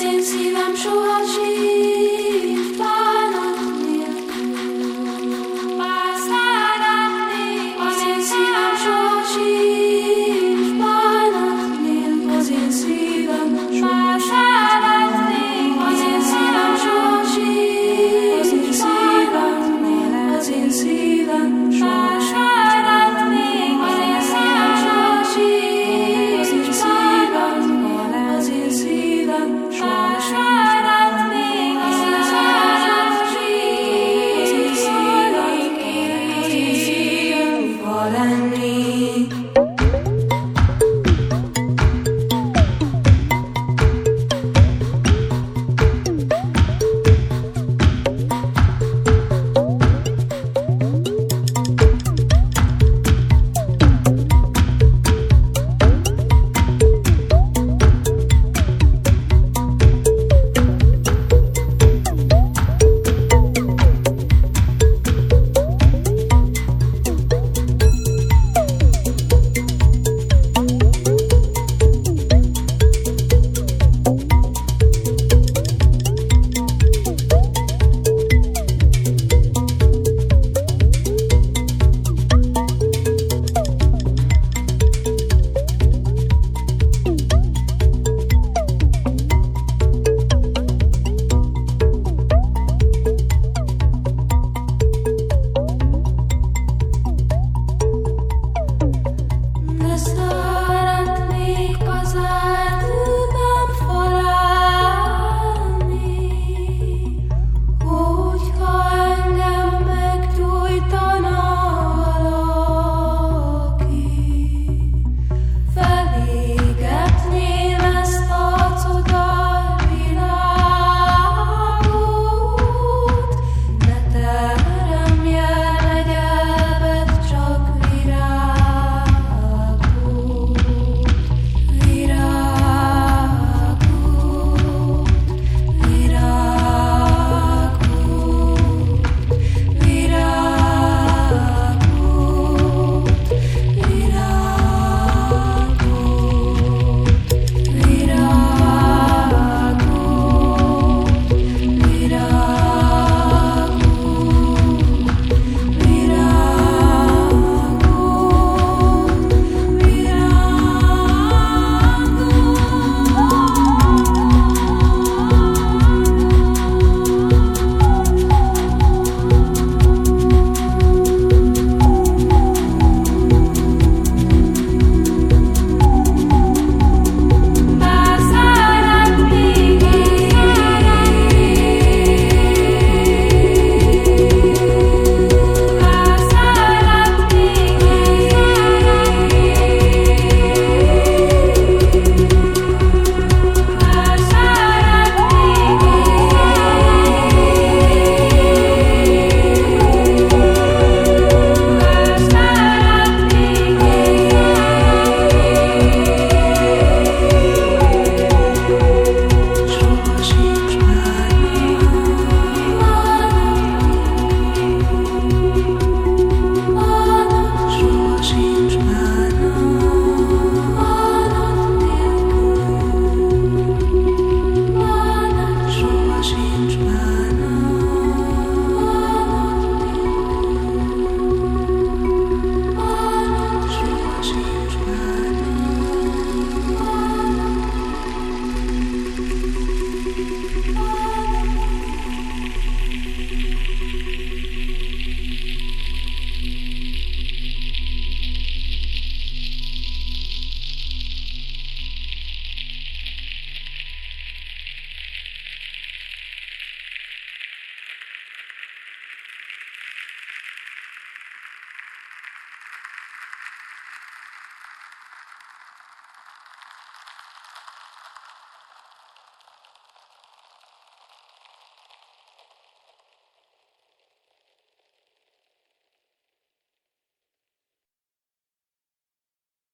Ozim si vám šuhači,